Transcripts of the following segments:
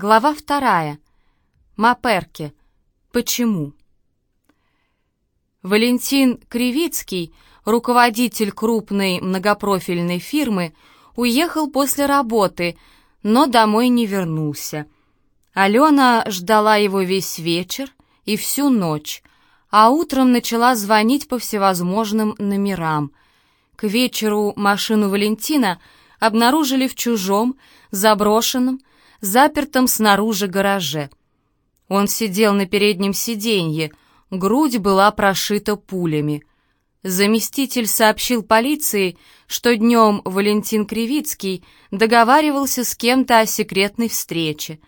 Глава вторая. Маперке. Почему? Валентин Кривицкий, руководитель крупной многопрофильной фирмы, уехал после работы, но домой не вернулся. Алена ждала его весь вечер и всю ночь, а утром начала звонить по всевозможным номерам. К вечеру машину Валентина обнаружили в чужом, заброшенном, запертом снаружи гараже. Он сидел на переднем сиденье, грудь была прошита пулями. Заместитель сообщил полиции, что днем Валентин Кривицкий договаривался с кем-то о секретной встрече.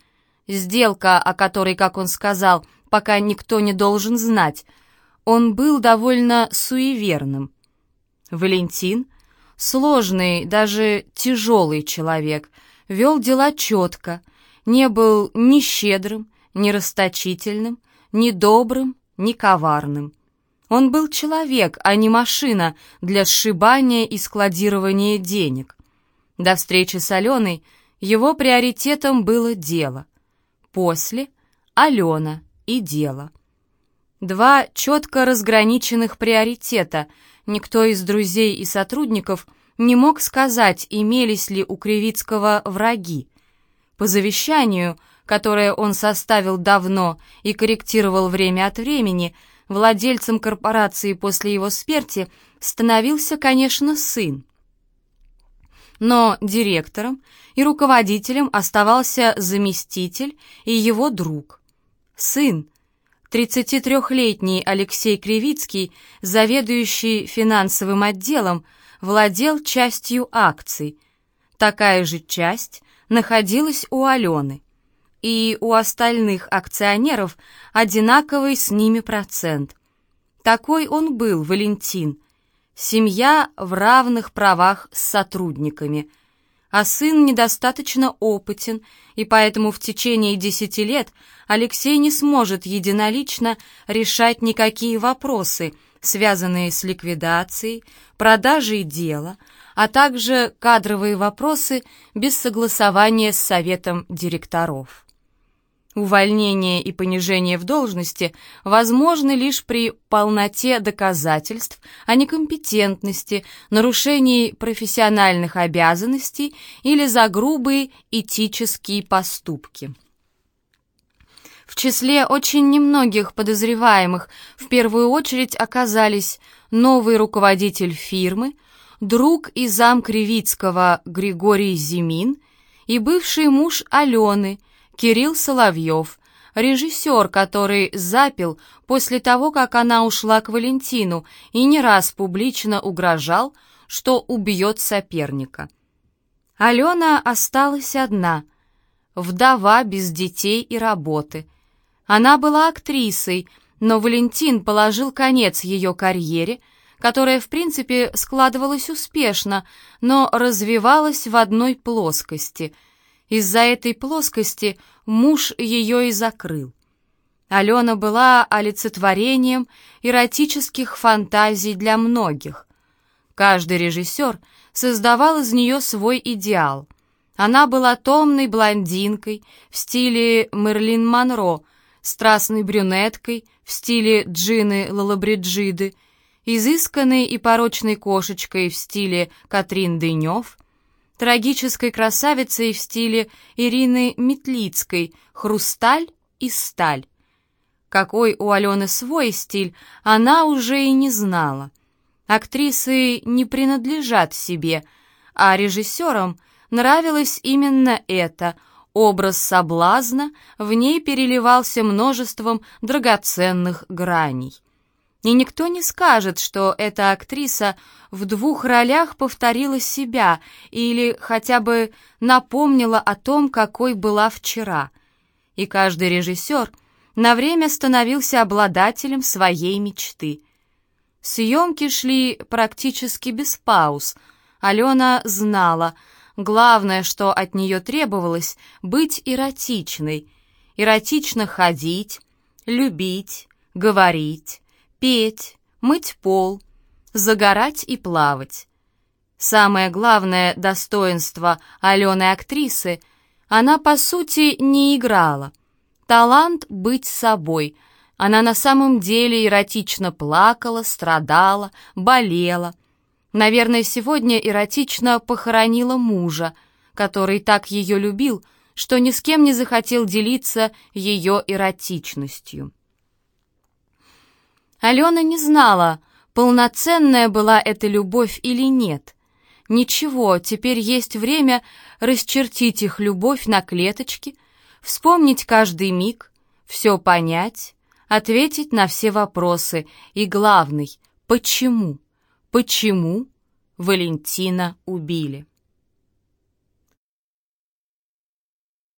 Сделка, о которой, как он сказал, пока никто не должен знать, он был довольно суеверным. Валентин, сложный, даже тяжелый человек, вел дела четко, не был ни щедрым, ни расточительным, ни добрым, ни коварным. Он был человек, а не машина для сшибания и складирования денег. До встречи с Аленой его приоритетом было дело. После — Алена и дело. Два четко разграниченных приоритета. Никто из друзей и сотрудников не мог сказать, имелись ли у Кривицкого враги. По завещанию, которое он составил давно и корректировал время от времени, владельцем корпорации после его смерти становился, конечно, сын. Но директором и руководителем оставался заместитель и его друг. Сын, 33-летний Алексей Кривицкий, заведующий финансовым отделом, владел частью акций. Такая же часть находилась у Алены, и у остальных акционеров одинаковый с ними процент. Такой он был, Валентин. Семья в равных правах с сотрудниками. А сын недостаточно опытен, и поэтому в течение десяти лет Алексей не сможет единолично решать никакие вопросы, связанные с ликвидацией, продажей дела, а также кадровые вопросы без согласования с советом директоров. Увольнение и понижение в должности возможны лишь при полноте доказательств о некомпетентности, нарушении профессиональных обязанностей или за грубые этические поступки. В числе очень немногих подозреваемых в первую очередь оказались новый руководитель фирмы, друг и зам Кривицкого Григорий Зимин и бывший муж Алены Кирилл Соловьев, режиссер, который запил после того, как она ушла к Валентину и не раз публично угрожал, что убьет соперника. Алена осталась одна, вдова без детей и работы. Она была актрисой, но Валентин положил конец ее карьере – которая, в принципе, складывалась успешно, но развивалась в одной плоскости. Из-за этой плоскости муж ее и закрыл. Алена была олицетворением эротических фантазий для многих. Каждый режиссер создавал из нее свой идеал. Она была томной блондинкой в стиле Мерлин Монро, страстной брюнеткой в стиле Джины Лалабриджиды, изысканной и порочной кошечкой в стиле Катрин Дынев, трагической красавицей в стиле Ирины Метлицкой «Хрусталь и сталь». Какой у Алены свой стиль, она уже и не знала. Актрисы не принадлежат себе, а режиссерам нравилось именно это — Образ соблазна в ней переливался множеством драгоценных граней. И никто не скажет, что эта актриса в двух ролях повторила себя или хотя бы напомнила о том, какой была вчера. И каждый режиссер на время становился обладателем своей мечты. Съемки шли практически без пауз. Алена знала, главное, что от нее требовалось, быть эротичной. Эротично ходить, любить, говорить петь, мыть пол, загорать и плавать. Самое главное достоинство Алены-актрисы — Она, по сути, не играла. Талант быть собой. Она на самом деле эротично плакала, страдала, болела. Наверное, сегодня эротично похоронила мужа, который так ее любил, что ни с кем не захотел делиться ее эротичностью. Алена не знала, полноценная была эта любовь или нет. Ничего, теперь есть время расчертить их любовь на клеточки, вспомнить каждый миг, все понять, ответить на все вопросы и, главный, почему, почему Валентина убили.